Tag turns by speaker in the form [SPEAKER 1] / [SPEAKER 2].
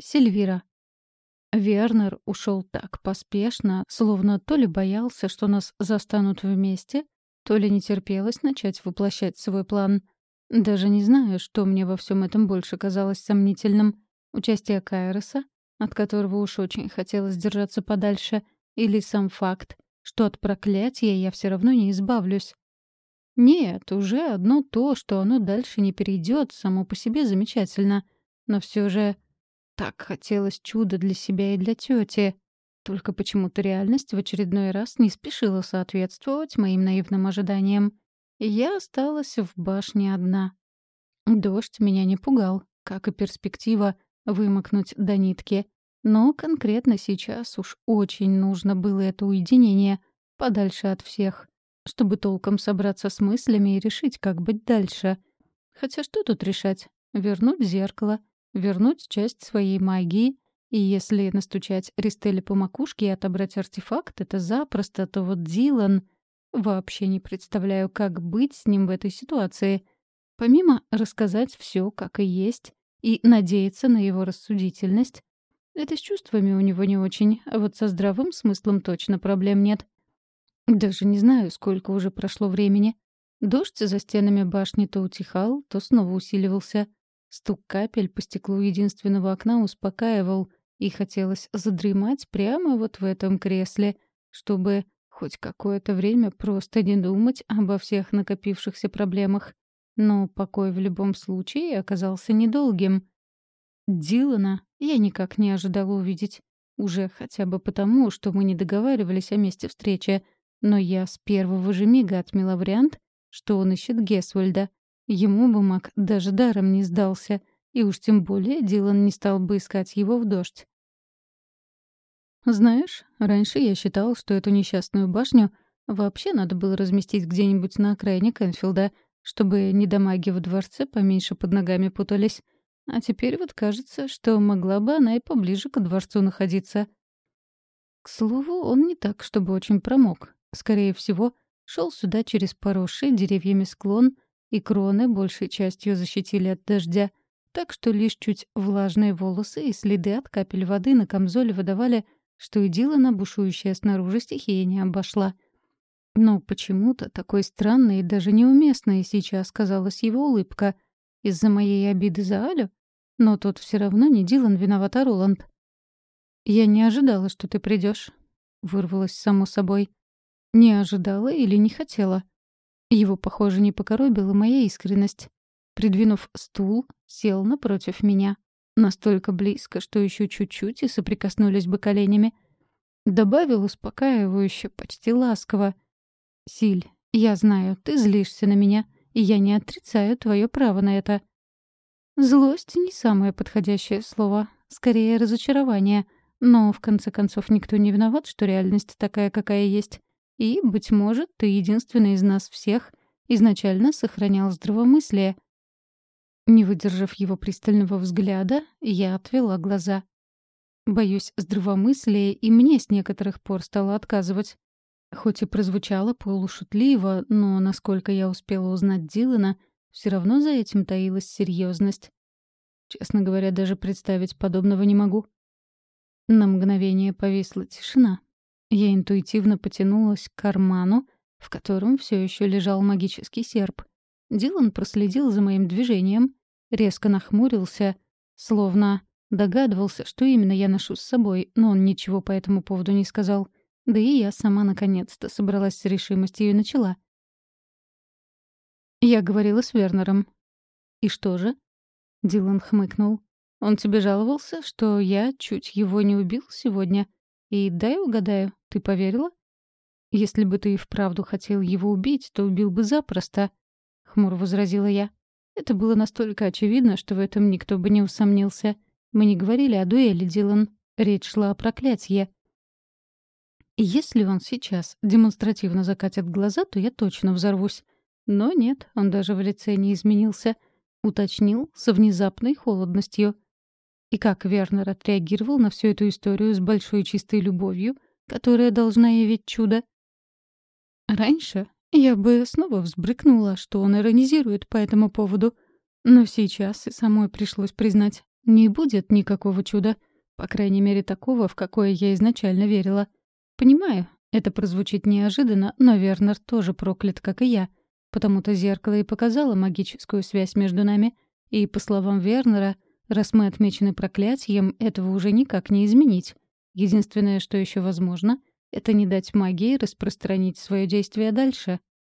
[SPEAKER 1] Сильвира. Вернер ушел так поспешно, словно то ли боялся, что нас застанут вместе, то ли не терпелось начать воплощать свой план. Даже не знаю, что мне во всем этом больше казалось сомнительным. Участие Кайроса, от которого уж очень хотелось держаться подальше, или сам факт, что от проклятия я все равно не избавлюсь. Нет, уже одно то, что оно дальше не перейдет, само по себе замечательно. Но все же так хотелось чуда для себя и для тети. Только почему-то реальность в очередной раз не спешила соответствовать моим наивным ожиданиям. Я осталась в башне одна. Дождь меня не пугал, как и перспектива вымокнуть до нитки. Но конкретно сейчас уж очень нужно было это уединение, подальше от всех чтобы толком собраться с мыслями и решить, как быть дальше. Хотя что тут решать? Вернуть зеркало, вернуть часть своей магии, и если настучать Ристелли по макушке и отобрать артефакт, это запросто, то вот Дилан... Вообще не представляю, как быть с ним в этой ситуации. Помимо рассказать все, как и есть, и надеяться на его рассудительность, это с чувствами у него не очень, а вот со здравым смыслом точно проблем нет. Даже не знаю, сколько уже прошло времени. Дождь за стенами башни то утихал, то снова усиливался. Стук капель по стеклу единственного окна успокаивал, и хотелось задремать прямо вот в этом кресле, чтобы хоть какое-то время просто не думать обо всех накопившихся проблемах. Но покой в любом случае оказался недолгим. Дилана я никак не ожидала увидеть. Уже хотя бы потому, что мы не договаривались о месте встречи — но я с первого же мига отмела вариант, что он ищет Гесвальда. Ему бы маг даже даром не сдался, и уж тем более Дилан не стал бы искать его в дождь. Знаешь, раньше я считал, что эту несчастную башню вообще надо было разместить где-нибудь на окраине Кенфилда, чтобы недомаги в дворце поменьше под ногами путались. А теперь вот кажется, что могла бы она и поближе к дворцу находиться. К слову, он не так, чтобы очень промок. Скорее всего, шел сюда через поросший деревьями склон, и кроны большей частью защитили от дождя, так что лишь чуть влажные волосы и следы от капель воды на камзоле выдавали, что и Дилана, бушующая снаружи стихия, не обошла. Но почему-то такой странной и даже неуместной сейчас казалась его улыбка. Из-за моей обиды за Алю? Но тут все равно не Дилан виноват, а Роланд. «Я не ожидала, что ты придешь, вырвалось само собой. Не ожидала или не хотела. Его, похоже, не покоробила моя искренность. Придвинув стул, сел напротив меня. Настолько близко, что еще чуть-чуть и соприкоснулись бы коленями. Добавил успокаивающе, почти ласково. «Силь, я знаю, ты злишься на меня, и я не отрицаю твое право на это». Злость — не самое подходящее слово, скорее разочарование. Но, в конце концов, никто не виноват, что реальность такая, какая есть. И, быть может, ты единственный из нас всех изначально сохранял здравомыслие. Не выдержав его пристального взгляда, я отвела глаза. Боюсь, здравомыслие и мне с некоторых пор стало отказывать. Хоть и прозвучало полушутливо, но, насколько я успела узнать Дилана, все равно за этим таилась серьезность. Честно говоря, даже представить подобного не могу. На мгновение повисла тишина, я интуитивно потянулась к карману, в котором все еще лежал магический серп. Дилан проследил за моим движением, резко нахмурился, словно догадывался, что именно я ношу с собой, но он ничего по этому поводу не сказал. Да и я сама наконец-то собралась с решимостью и начала. Я говорила с Вернером. «И что же?» Дилан хмыкнул. «Он тебе жаловался, что я чуть его не убил сегодня?» И дай угадаю, ты поверила? Если бы ты и вправду хотел его убить, то убил бы запросто, — хмуро возразила я. Это было настолько очевидно, что в этом никто бы не усомнился. Мы не говорили о дуэли, Дилан. Речь шла о проклятии. если он сейчас демонстративно закатит глаза, то я точно взорвусь. Но нет, он даже в лице не изменился. Уточнил со внезапной холодностью — и как Вернер отреагировал на всю эту историю с большой чистой любовью, которая должна явить чудо? Раньше я бы снова взбрыкнула, что он иронизирует по этому поводу. Но сейчас и самой пришлось признать, Не будет никакого чуда. По крайней мере, такого, в какое я изначально верила. Понимаю, это прозвучит неожиданно, но Вернер тоже проклят, как и я. Потому-то зеркало и показало магическую связь между нами. И, по словам Вернера, раз мы отмечены проклятием, этого уже никак не изменить. Единственное, что еще возможно, это не дать магии распространить свое действие дальше.